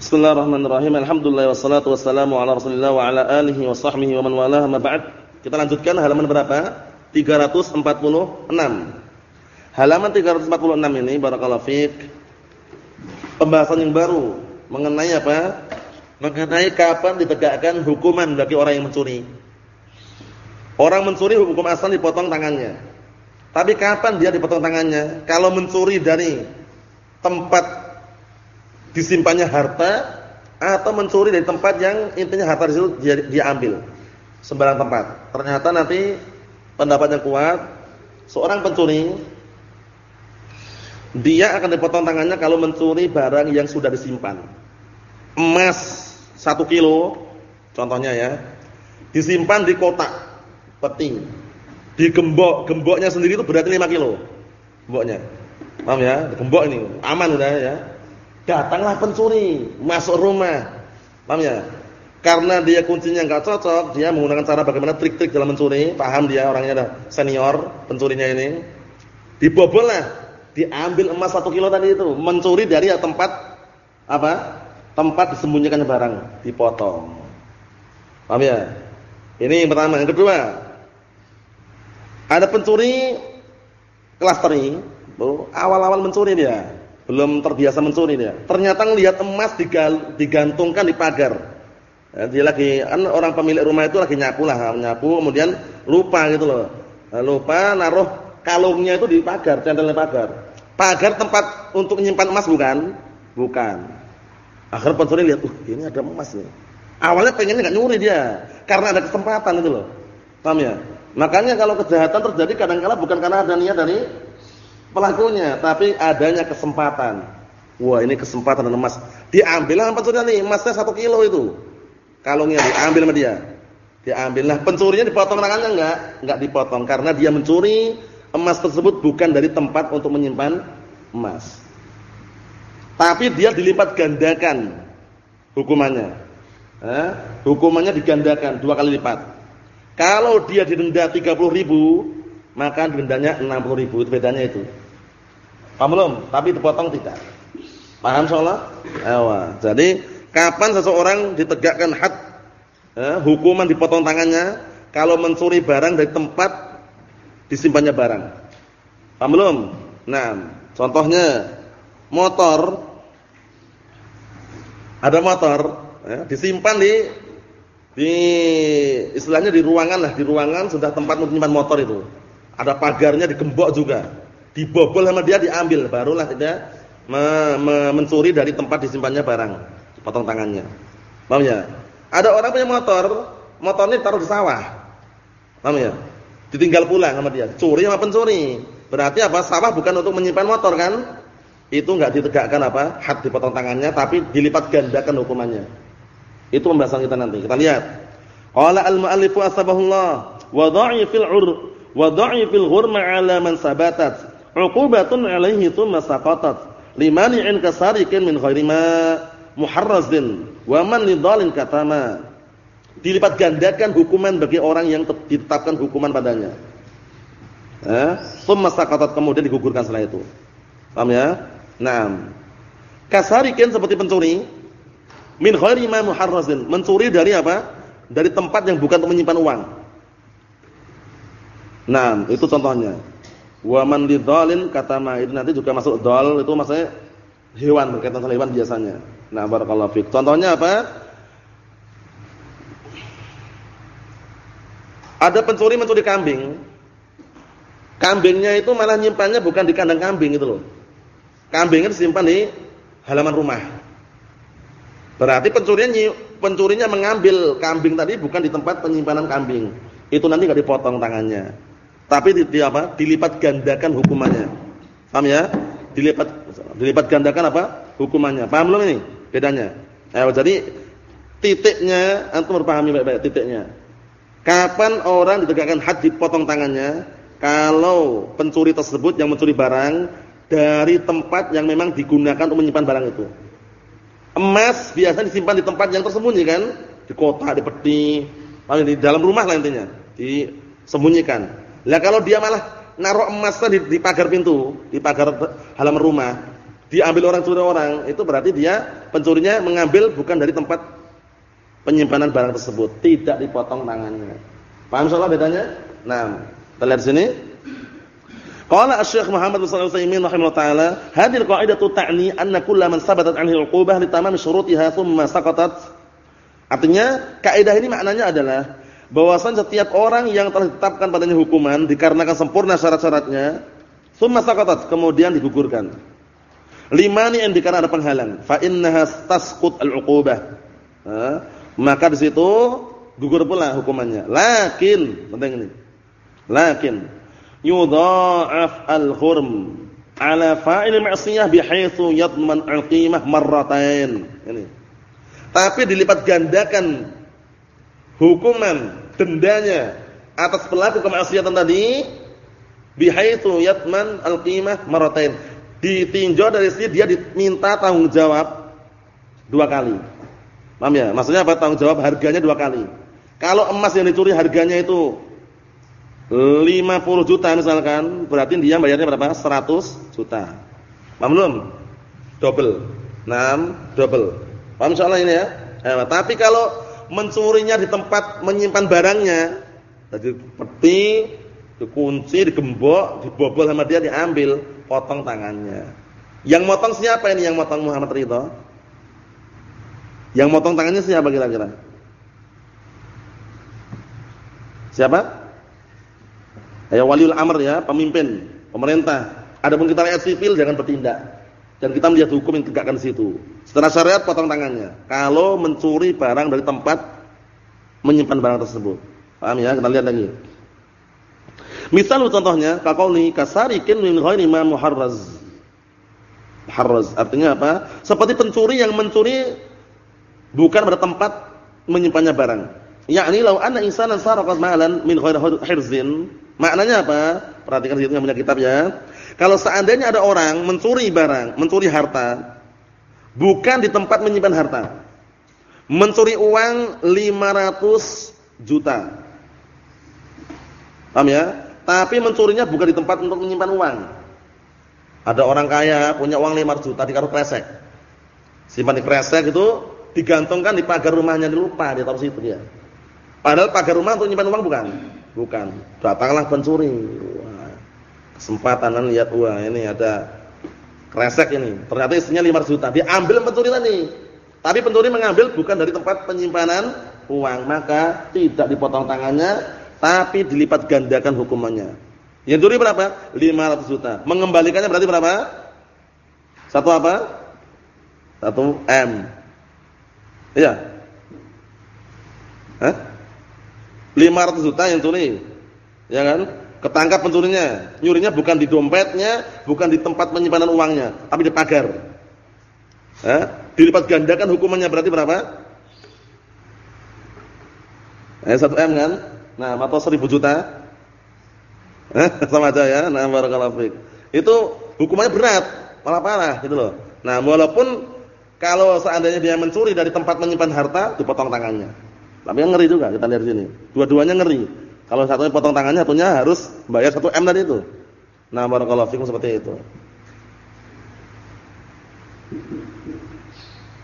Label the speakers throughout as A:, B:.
A: Bismillahirrahmanirrahim. Alhamdulillah wassalatu wassalamu ala Rasulillah wa ala alihi wa sahbihi wa man walah ma ba'd. Kita lanjutkan halaman berapa? 346. Halaman 346 ini barakallahu fiik. Pembahasan yang baru mengenai apa? Mengenai kapan ditegakkan hukuman bagi orang yang mencuri. Orang mencuri hukum asal dipotong tangannya. Tapi kapan dia dipotong tangannya? Kalau mencuri dari tempat disimpannya harta atau mencuri dari tempat yang intinya harta di situ dia, dia ambil sembarang tempat. Ternyata nanti pendapatnya kuat, seorang pencuri dia akan dipotong tangannya kalau mencuri barang yang sudah disimpan. Emas satu kilo, contohnya ya, disimpan di kotak peti. Di gembok, gemboknya sendiri itu berarti 5 kilo. Gemboknya. Paham ya? Gembok ini aman udah ya. Datanglah pencuri masuk rumah. Paham ya? Karena dia kuncinya enggak cocok, dia menggunakan cara bagaimana trik-trik dalam mencuri. Paham dia orangnya ada senior pencurinya ini. Dibobol lah, diambil emas satu kilo tadi itu, mencuri dari tempat apa? Tempat disembunyikan barang, dipotong. Paham ya? Ini yang pertama, yang kedua. Ada pencuri kelas teri, awal-awal mencuri dia belum terbiasa mencuri dia. Ternyata ngelihat emas digantungkan di pagar. Ya, dia lagi kan orang pemilik rumah itu lagi nyapu lah, nyapu kemudian lupa gitu loh. Nah, lupa naruh kalungnya itu di pagar, centelnya pagar. Pagar tempat untuk menyimpan emas bukan? Bukan. Akhirnya pencuri lihat, "Uh, ini ada emas nih." Awalnya pengennya enggak nyuri dia, karena ada kesempatan itu loh. Paham ya? Makanya kalau kejahatan terjadi kadang-kala bukan karena ada niat dari pelakunya, tapi adanya kesempatan. Wah, ini kesempatan emas. Diambil pencurinya nih, emasnya satu kilo itu. Kalungnya diambil sama dia. Diambil lah pencurinya dipotong tangannya enggak? Enggak dipotong karena dia mencuri emas tersebut bukan dari tempat untuk menyimpan emas. Tapi dia dilipat gandakan hukumannya. Eh, hukumannya digandakan dua kali lipat. Kalau dia didenda 30 ribu, maka dendanya 60 ribu. Itu bedanya itu. Paham belum? Tapi dipotong tidak. Paham soalnya? Ewa. Jadi kapan seseorang ditegakkan had eh, hukuman dipotong tangannya kalau mencuri barang dari tempat disimpannya barang. Paham belum? Nah, contohnya motor ada motor ya, disimpan di di istilahnya di ruangan lah, di ruangan sudah tempat menyimpan motor itu. Ada pagarnya digembok juga dibobol sama dia diambil. Barulah tidak me, me, mencuri dari tempat disimpannya barang. Potong tangannya. Paham ya? Ada orang punya motor motornya taruh di sawah. Paham ya? Ditinggal pulang sama dia. Curi sama pencuri. Berarti apa? Sawah bukan untuk menyimpan motor kan? Itu enggak ditegakkan apa? Had dipotong tangannya tapi dilipat gandakan hukumannya. Itu pembahasan kita nanti. Kita lihat. Qala al muallifu asbahullah wa dha'ifil 'ur wa dha'ifil ghurma 'ala man sabatat uqubatun alaihi thumma saqatat limani'in kasarikin min ghairi ma muharrazin wa man lidhalin katama dilipat gandakan hukuman bagi orang yang ditetapkan hukuman padanya. Eh thumma saqatat kemudian digugurkan setelah itu. Paham ya? Na'am. Kasarikin seperti pencuri min ghairi ma muharrazin. Mencuri dari apa? Dari tempat yang bukan untuk menyimpan uang. Nah itu contohnya Wa man lidzalin kata ma'id nanti juga masuk dal itu maksudnya hewan berkaitan sama hewan biasanya. Nah, barakallahu fik. Contohnya apa? Ada pencuri mencuri kambing. Kambingnya itu malah nyimpannya bukan di kandang kambing itu loh. Kambingnya disimpan di halaman rumah. Berarti pencurinya pencurinya mengambil kambing tadi bukan di tempat penyimpanan kambing. Itu nanti enggak dipotong tangannya. Tapi di, di apa? Dilipat gandakan hukumannya. Paham ya? Dilipat dilipat gandakan apa? Hukumannya. Paham belum ini? Bedanya. Eh, jadi titiknya antum berpahami baik-baik titiknya. Kapan orang ditegakkan had dipotong tangannya? Kalau pencuri tersebut yang mencuri barang dari tempat yang memang digunakan untuk menyimpan barang itu. Emas biasanya disimpan di tempat yang tersembunyi kan? Di kota, di peti, di dalam rumah lah intinya, disembunyikan. Lah kalau dia malah naruh emasnya di, di pagar pintu, di pagar halaman rumah. diambil orang curi orang, itu berarti dia pencurinya mengambil bukan dari tempat penyimpanan barang tersebut, tidak dipotong tangannya. Paham soal bedanya? Nah, kita lihat sini. Qala Asy-Syaikh Muhammad bin Shalih Al-Utsaimin rahimahullah taala, hadhihi qa'idatu ta'ni anna kulla man sabatat 'anhi al-'uqubah li tamam syurutiha thumma saqatat. Artinya, kaidah ini maknanya adalah bahwasanya setiap orang yang telah ditetapkan padanya hukuman dikarenakan sempurna syarat-syaratnya, thumma saqatat, kemudian digugurkan. Limani yang dikarenakan ada penghalang, fa innaha tasqut al-'uqubah. Maka di situ gugur pula hukumannya. Lakin, penting ini. Lakin yudha'af al-hurm ala fa'il ma'siyah bihaitsu yadman al-qimah marratain. Ini. Tapi dilipat gandakan hukuman dendanya atas pelaku kemaksiatan tadi bihaitsu yadman al-qimah marratain. Ditinjau dari sini dia diminta tanggung jawab dua kali. Paham ya? Maksudnya apa? Tanggung jawab harganya dua kali. Kalau emas yang dicuri harganya itu 50 juta misalkan, berarti dia bayarnya berapa? 100 juta. Paham belum? Double. 6 double. Paham soalnya ini ya? Eh, tapi kalau mencurinya di tempat menyimpan barangnya, jadi peti, dikunci, digembok, dibobol sama dia diambil, potong tangannya. Yang motong siapa ini yang motong Muhammad Ridho? Yang motong tangannya siapa kira-kira? Siapa? Ya waliul amr ya, pemimpin, pemerintah. Adapun kita rakyat sipil jangan bertindak. Dan kita melihat hukum yang tegakkan di situ. Setelah syariat potong tangannya. Kalau mencuri barang dari tempat menyimpan barang tersebut. Paham ya? Kita lihat lagi. Misal contohnya, kaqauli kasarikin min ghairi ma muharraz. Muharraz artinya apa? Seperti pencuri yang mencuri bukan pada tempat menyimpannya barang. Yakni law anna insanan saraqat malan min ghairi hirzin Maknanya apa? Perhatikan di situ yang punya kitab ya. Kalau seandainya ada orang mencuri barang, mencuri harta, bukan di tempat menyimpan harta. Mencuri uang 500 juta. Paham ya? Tapi mencurinya bukan di tempat untuk menyimpan uang. Ada orang kaya punya uang 500 juta di ditaruh kresek. Simpan di kresek itu digantungkan di pagar rumahnya lupa dia taruh situ dia. Padahal pagar rumah untuk menyimpan uang bukan. Bukan. Datanglah pencuri. Kan lihat wah ini ada kresek ini. Ternyata isinya 500 juta. Diambil pencuri tadi. Tapi pencuri mengambil bukan dari tempat penyimpanan uang, maka tidak dipotong tangannya, tapi dilipat gandakan hukumannya. Yang curi berapa? 500 juta. Mengembalikannya berarti berapa? Satu apa? Satu M. Iya. Hah? 500 juta yang curi. Ya kan? Ketangkap pencurinya. Nyurinya bukan di dompetnya, bukan di tempat penyimpanan uangnya, tapi di pagar. Eh, dilipat gandakan hukumannya berarti berapa? Eh 1 M kan? Nah, atau 1000 juta? Eh, sama aja ya. Nah, barakallahu. Itu hukumannya berat, malah parah gitu loh. Nah, walaupun kalau seandainya dia mencuri dari tempat menyimpan harta, dipotong tangannya. Tapi yang ngeri juga kita lihat sini. Dua-duanya ngeri. Kalau satunya potong tangannya, satunya harus bayar satu M tadi itu. Nah, barakallahu fikum seperti itu.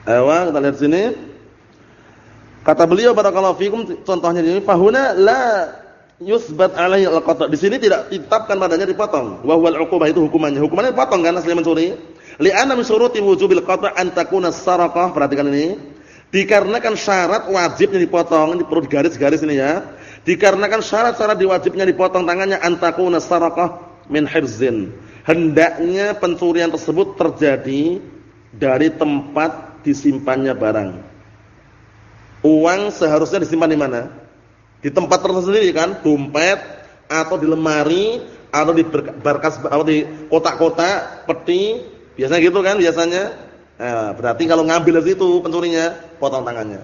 A: Ayo kita lihat sini. Kata beliau barakallahu fikum contohnya ini fahuna la yusbat alaihi al-qata'. Di sini tidak ditetapkan padanya dipotong. Wa huwal 'uqubah itu hukumannya. Hukumannya dipotong kan asli mencuri. Li'anna min syuruti wujubil qata' an takuna saraqah. Perhatikan ini. Dikarenakan syarat wajibnya dipotong, ini perlu digaris-garis ini ya. Dikarenakan syarat-syarat diwajibnya dipotong tangannya antakuna sarakah min hirzin. Hendaknya pencurian tersebut terjadi dari tempat disimpannya barang. Uang seharusnya disimpan di mana? Di tempat tertentu sendiri kan, dompet atau di lemari atau di berkas atau di kotak-kotak, peti, biasanya gitu kan biasanya. Nah, berarti kalau ngambil dari situ pencurinya, potong tangannya.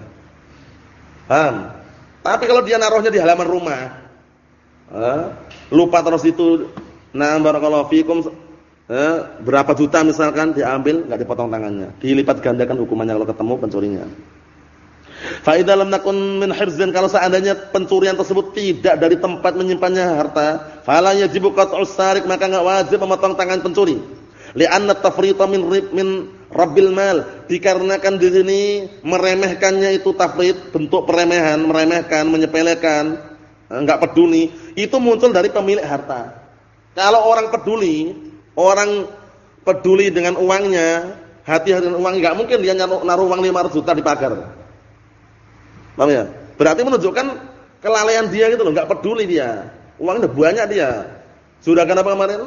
A: Paham? Tapi kalau dia naruhnya di halaman rumah, eh, lupa terus itu, nah barakallahu fikum, eh, berapa juta misalkan diambil, nggak dipotong tangannya, dilipat gandakan hukumannya kalau ketemu pencurinya. Faidah lam nakun min hirzin kalau seandainya pencurian tersebut tidak dari tempat menyimpannya harta, fala yajibu qat'us sarik maka enggak wajib memotong tangan pencuri. Li'anna tafrita min min rabbil mal. Dikarenakan di sini meremehkannya itu tafrit, bentuk peremehan, meremehkan, menyepelekan, enggak peduli, itu muncul dari pemilik harta. Kalau orang peduli, orang peduli dengan uangnya, hati-hati dengan uang, enggak mungkin dia naruh uang 500 juta di pagar. Paham ya? Berarti menunjukkan kelalaian dia gitu loh, enggak peduli dia. Uangnya banyak dia. Juragan apa kemarin?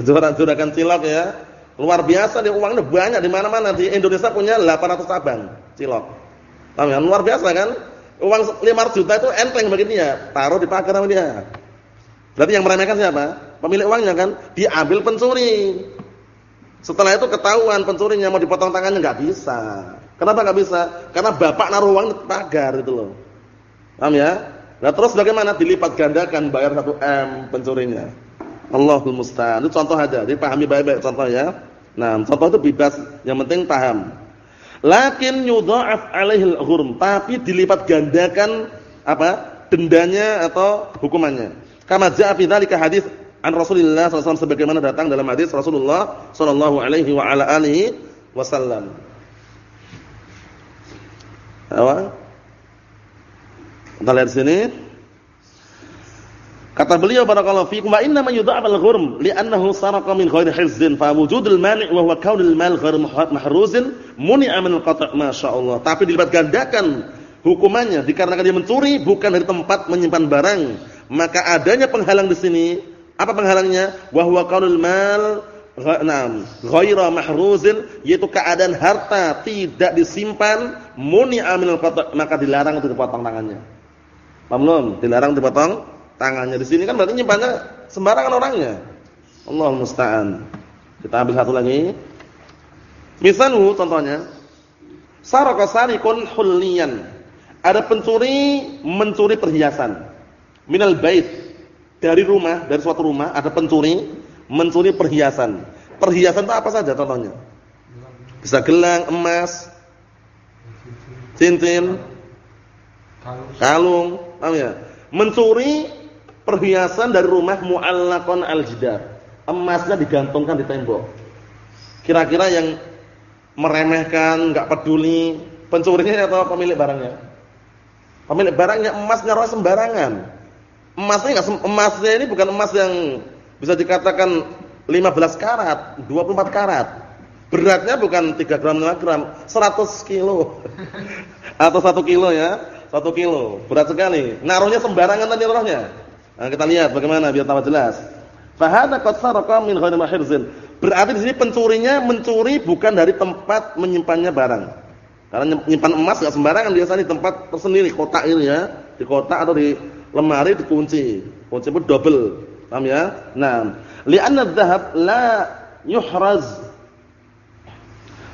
A: Juragan cilok ya. Luar biasa dia uangnya banyak di mana-mana di Indonesia punya 800 cabang cilok. Paham ya? Luar biasa kan? Uang 500 juta itu enteng bagi dia, taruh di pagar sama dia. Berarti yang meremehkan siapa? Pemilik uangnya kan, diambil pencuri. Setelah itu ketahuan pencurinya mau dipotong tangannya nggak bisa. Kenapa nggak bisa? Karena bapak naruh uang di pagar itu loh. Paham ya? Nah terus bagaimana dilipat gandakan bayar 1 M pencurinya. Allahul musta'an. Itu contoh aja, dipahami baik-baik contoh ya. Nah, contoh itu bebas, yang penting paham. Lakin yudha'af alaihil ghurm, tapi dilipat gandakan apa? dendanya atau hukumannya. Kama ja'a fi dzalika hadis an Rasulullah SAW sebagaimana datang dalam hadis Rasulullah sallallahu alaihi wa ala alihi wasallam. Apa? Kita lihat sini. Kata beliau barakallahu fiikum wa inna ma yudha'ab al-ghurm li'annahu saraqa min ghairi hizzin fa wujudul mani' wa huwa kaunul mal ghair mahruzin muni'a min al-qat' masyaallah. Tapi dilipat gandakan hukumannya dikarenakan dia mencuri bukan dari tempat menyimpan barang, maka adanya penghalang di sini. Apa penghalangnya? Wa huwa kaunul mal Naam, mahruzin yaitu keadaan harta tidak disimpan muni'a minal qata' maka dilarang untuk dipotong tangannya. Paham belum? Dilarang dipotong tangannya. Di sini kan berarti nyimpannya sembarangan orangnya. Allah musta'an. Kita ambil satu lagi. Misalnya contohnya saraka sarikun hulliyan. Ada pencuri mencuri perhiasan. Minal bait dari rumah, dari suatu rumah ada pencuri mencuri perhiasan. Perhiasan itu apa saja contohnya? Bisa gelang, emas, cincin, kalung, paham ya? Mencuri perhiasan dari rumah mu'allaqan al-jidar. Emasnya digantungkan di tembok. Kira-kira yang meremehkan, enggak peduli pencurinya atau pemilik barangnya? Pemilik barangnya emas naruh sembarangan. Emasnya enggak emasnya ini bukan emas yang bisa dikatakan 15 karat, 24 karat. Beratnya bukan 3 gram 5 gram, 100 kilo. Atau 1 kilo ya, 1 kilo. Berat sekali. Naruhnya sembarangan tadi rohnya. Nah, kita lihat bagaimana biar tambah jelas. Fahada qad saraqa min ghairi mahirzin. Berarti di sini pencurinya mencuri bukan dari tempat menyimpannya barang. Karena menyimpan emas enggak sembarangan biasanya di tempat tersendiri, kotak ini ya, di kotak atau di lemari dikunci. Kunci pun double. Paham ya? Nah, li'anna adh-dhahab la yuhraz.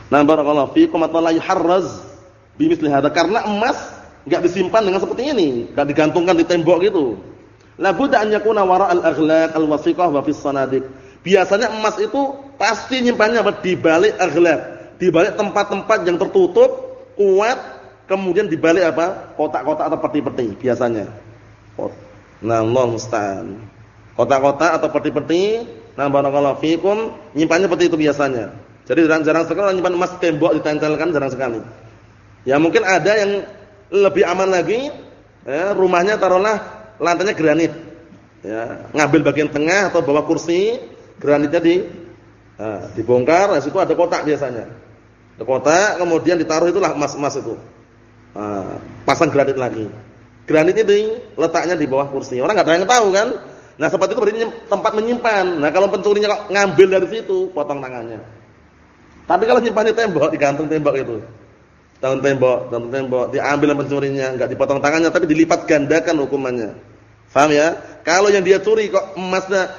A: Nah, barakallahu fiikum atau la yuharraz bimithli hadza karena emas enggak disimpan dengan seperti ini, enggak digantungkan di tembok gitu. La budda an yakuna wara al-aghlaq al-wasiqah wa fis sanadiq. Biasanya emas itu pasti nyimpannya di balik aghlaq, di balik tempat-tempat yang tertutup, kuat, kemudian di balik apa? kotak-kotak atau peti-peti biasanya. Nah, Allah musta'an. Kotak-kotak atau peti-peti, nah barakallahu fikum, nyimpannya seperti itu biasanya. Jadi jarang-jarang sekali nyimpan emas tembok ditempelkan jarang sekali. Ya mungkin ada yang lebih aman lagi, ya, rumahnya taruhlah lantainya granit. Ya, ngambil bagian tengah atau bawah kursi, granitnya di nah, dibongkar, di situ ada kotak biasanya. Ada kotak, kemudian ditaruh itulah emas-emas itu. Nah, pasang granit lagi. Granit itu letaknya di bawah kursi. Orang nggak ada yang tahu kan? Nah, seperti itu berarti tempat menyimpan. Nah, kalau pencurinya ngambil dari situ, potong tangannya. Tapi kalau nyimpan di tembok, digantung tembok itu. Tahun tembok, tahun tembok, diambil pencurinya, enggak dipotong tangannya tapi dilipat gandakan hukumannya. Paham ya? Kalau yang dia curi kok emasnya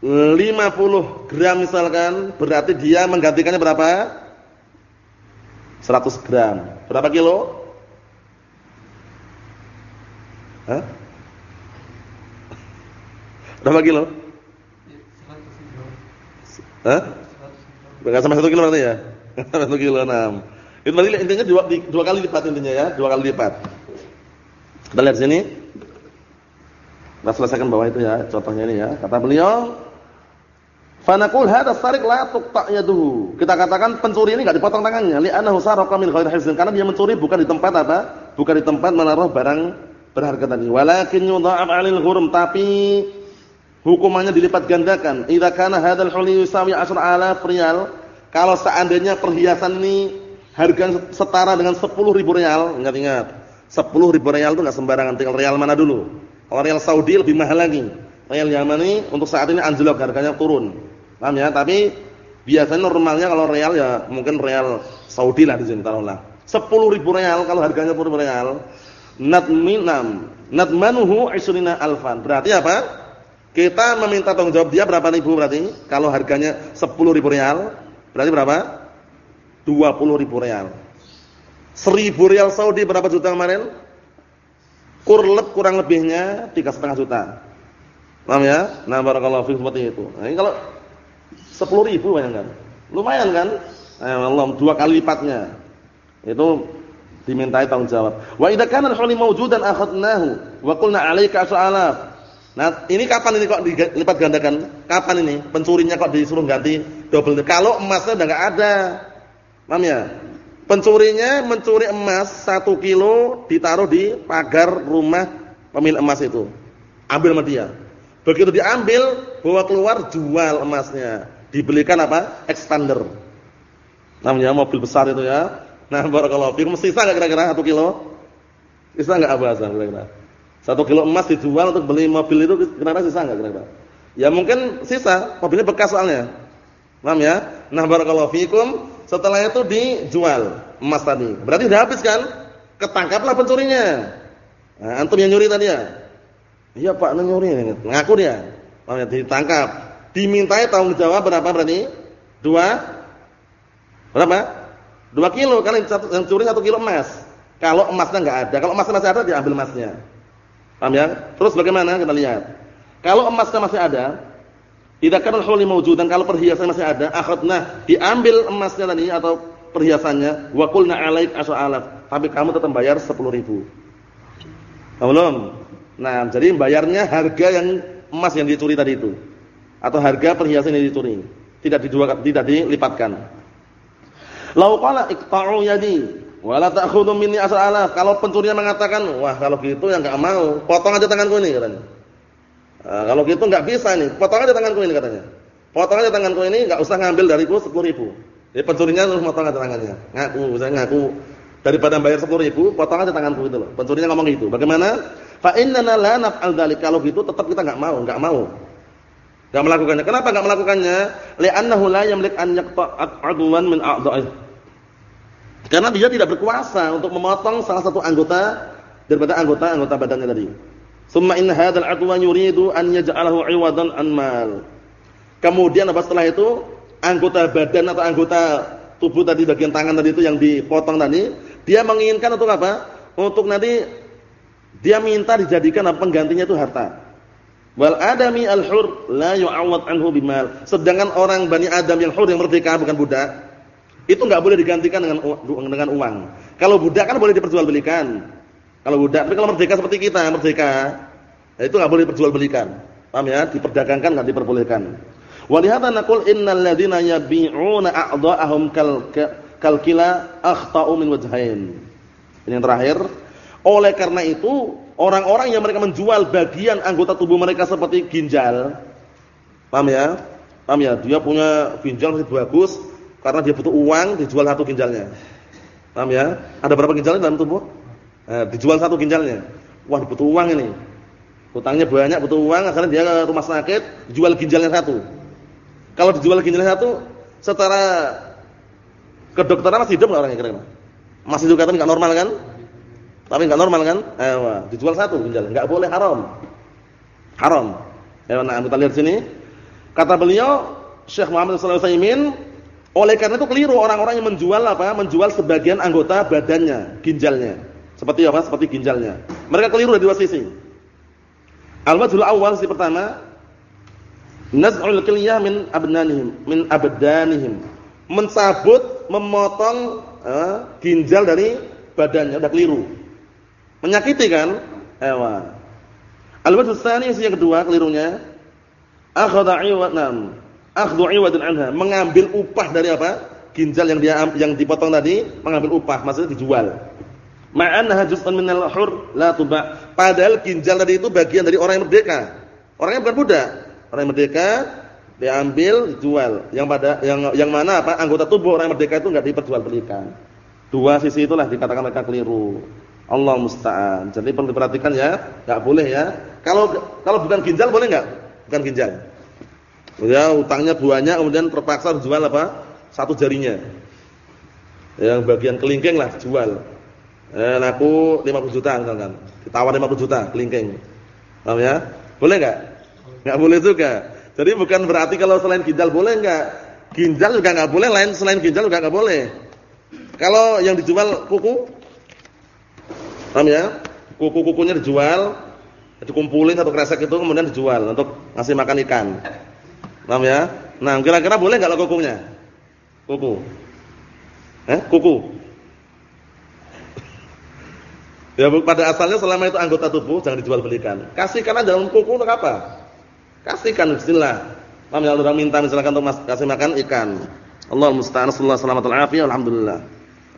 A: 50 gram misalkan, berarti dia menggantikannya berapa? 100 gram. Berapa kilo? Hah? Berapa kilo? Hah? Enggak sampai satu kilo berarti ya? Sampai satu kilo enam. Itu berarti intinya dua, dua kali lipat intinya ya, dua kali lipat. Kita lihat sini. Kita selesaikan bawah itu ya, contohnya ini ya. Kata beliau, Fanaqul hadha sariq la tuqta' yaduhu. Kita katakan pencuri ini enggak dipotong tangannya, li'annahu saraqa min ghairi hifzin. Karena dia mencuri bukan di tempat apa? Bukan di tempat menaruh barang berharga tadi. Walakin yudha'af 'alil ghurum, tapi hukumannya dilipat gandakan. Idza kana hadzal huli yusawi 10.000 riyal, kalau seandainya perhiasan ini harga setara dengan 10.000 riyal, ingat-ingat. 10.000 riyal itu enggak sembarangan, tinggal riyal mana dulu. Kalau riyal Saudi lebih mahal lagi. Riyal Yamani untuk saat ini anjlok harganya turun. Paham ya? Tapi biasanya normalnya kalau real ya mungkin real Saudi lah di sini taruhlah. 10 ribu real kalau harganya 10 ribu real. Nadminam. Nadmanuhu isrina alfan. Berarti apa? Kita meminta tanggung jawab dia berapa ribu berarti? Kalau harganya 10 ribu real, berarti berapa? 20 ribu real. 1000 real Saudi berapa juta kemarin? Kurlep kurang lebihnya 3,5 juta. Paham ya? Nah, barakallahu fiikum seperti itu. Nah, ini kalau Sepuluh ribu bayangkan. Lumayan kan? Allah dua kali lipatnya. Itu dimintai tanggung jawab. Wa idza kana al-huli mawjudan akhadnahu wa qulna 'alaika as'alaf. Nah, ini kapan ini kok dilipat gandakan? Kapan ini? Pencurinya kok disuruh ganti double. Kalau emasnya udah enggak ada. Paham ya? Pencurinya mencuri emas satu kilo ditaruh di pagar rumah pemilik emas itu. Ambil sama dia. Begitu diambil, bawa keluar jual emasnya dibelikan apa? expander. Namanya mobil besar itu ya. Nah, barakallahu fikum sisa enggak kira-kira 1 kilo? Sisa enggak abasan kira-kira? 1 kilo emas dijual untuk beli mobil itu kira-kira sisa enggak kira-kira? Ya mungkin sisa, mobilnya bekas soalnya. Paham ya? Nah, barakallahu fikum, setelah itu dijual emas tadi. Berarti sudah habis kan? Ketangkaplah pencurinya. Nah, antum yang nyuri tadi ya? Iya, Pak, nyuri. Ngaku dia. Paham ya? Ditangkap dimintai tanggung jawab berapa berarti? Dua berapa? Dua kilo kan yang curi satu kilo emas. Kalau emasnya nggak ada, kalau emasnya masih ada diambil emasnya. Paham ya? Terus bagaimana kita lihat? Kalau emasnya masih ada, tidak kan huli dan kalau perhiasan masih ada, akhadna diambil emasnya tadi atau perhiasannya, wa qulna alaik alaf, tapi kamu tetap bayar 10.000. Belum? Nah, jadi bayarnya harga yang emas yang dicuri tadi itu atau harga perhiasan yang dicuri. Tidak didua, tidak dilipatkan. Lau qala iqta'u yadi wa la ta'khudhu minni as'ala. Kalau pencurinya mengatakan, "Wah, kalau gitu ya enggak mau, potong aja tanganku ini," katanya. Nah, kalau gitu enggak bisa nih, potong aja tanganku ini katanya. Potong aja tanganku ini, enggak usah ngambil dariku 10.000. Jadi pencurinya harus potong aja tangannya. Ngaku, saya ngaku daripada bayar 10.000, potong aja tanganku itu loh. Pencurinya ngomong gitu. Bagaimana? Fa innana la naf'al dzalik. Kalau gitu tetap kita enggak mau, enggak mau. Enggak melakukannya. Kenapa enggak melakukannya? Li'annahu la yamlik an yaqta'a 'adwan min a'dha'ihi. Karena dia tidak berkuasa untuk memotong salah satu anggota daripada anggota-anggota badannya tadi. Summa in hadzal 'adwan yuridu an yaj'alahu 'iwadan an mal. Kemudian apa setelah itu anggota badan atau anggota tubuh tadi bagian tangan tadi itu yang dipotong tadi, dia menginginkan untuk apa? Untuk nanti dia minta dijadikan apa penggantinya itu harta. Wal adami al-hur la yu'awwad anhu bimal. Sedangkan orang Bani Adam yang hur yang merdeka bukan budak, itu enggak boleh digantikan dengan dengan uang. Kalau budak kan boleh diperjualbelikan. Kalau budak, tapi kalau merdeka seperti kita, merdeka, ya itu enggak boleh diperjualbelikan. Paham ya? Diperdagangkan enggak diperbolehkan. Walihata naqul innal ladzina yabi'una a'dha'ahum kal kal kila akhta'u min wajhain. Ini yang terakhir. Oleh karena itu Orang-orang yang mereka menjual bagian anggota tubuh mereka seperti ginjal. Paham ya? Paham ya? Dia punya ginjal masih bagus karena dia butuh uang dijual satu ginjalnya. Paham ya? Ada berapa ginjal dalam tubuh? Eh, dijual satu ginjalnya. Wah, butuh uang ini. Hutangnya banyak, butuh uang, akhirnya dia ke rumah sakit, jual ginjalnya satu. Kalau dijual ginjalnya satu, secara kedokteran masih hidup enggak orangnya kira-kira? Masih juga kan enggak normal kan? Tapi enggak normal kan? Eh, dijual satu ginjal, enggak boleh haram. Haram. Ya, nah, kita lihat sini. Kata beliau, Syekh Muhammad sallallahu alaihi wasallam, oleh karena itu keliru orang-orang yang menjual apa? Menjual sebagian anggota badannya, ginjalnya. Seperti apa? Seperti ginjalnya. Mereka keliru dari dua sisi. Al-wajhul awal sisi pertama, naz'ul kilyah min abdanihim, min abdanihim. Mencabut, memotong eh, ginjal dari badannya, udah keliru. Menyakiti kan? Ewa. Al-wajh tsani yang kedua kelirunya akhadha 'iwadan akhdhu 'iwadin anha, mengambil upah dari apa? Ginjal yang dia yang dipotong tadi, mengambil upah, maksudnya dijual. Ma'annaha juz'un minal hur la tuba. Padahal ginjal tadi itu bagian dari orang yang merdeka. Orangnya bukan budak. Orang yang merdeka diambil, dijual. Yang pada yang yang mana apa? Anggota tubuh orang yang merdeka itu enggak diperjualbelikan. Dua sisi itulah dikatakan mereka keliru. Allah musta'an. Jadi perlu diperhatikan ya, enggak boleh ya. Kalau kalau bukan ginjal boleh enggak? Bukan ginjal. Ya, utangnya banyak kemudian terpaksa jual apa? Satu jarinya. Yang bagian kelingking lah jual. Eh, laku 50 juta misalkan. Ditawar 50 juta kelingking. Paham ya? Boleh enggak? Enggak boleh juga. Jadi bukan berarti kalau selain ginjal boleh enggak? Ginjal juga enggak boleh, lain selain ginjal juga enggak boleh. Kalau yang dijual kuku Paham ya? Kuku-kukunya dijual, dikumpulin satu kresek itu kemudian dijual untuk ngasih makan ikan. Paham ya? Nah, kira-kira boleh enggak lo kukunya? Kuku. Eh, kuku. Ya pada asalnya selama itu anggota tubuh jangan dijual belikan. Kasihkan aja dalam kuku untuk apa? Kasihkan bismillah. Paham ya orang minta misalkan untuk kasih makan ikan. Allah musta'an sallallahu alaihi wasallam alhamdulillah.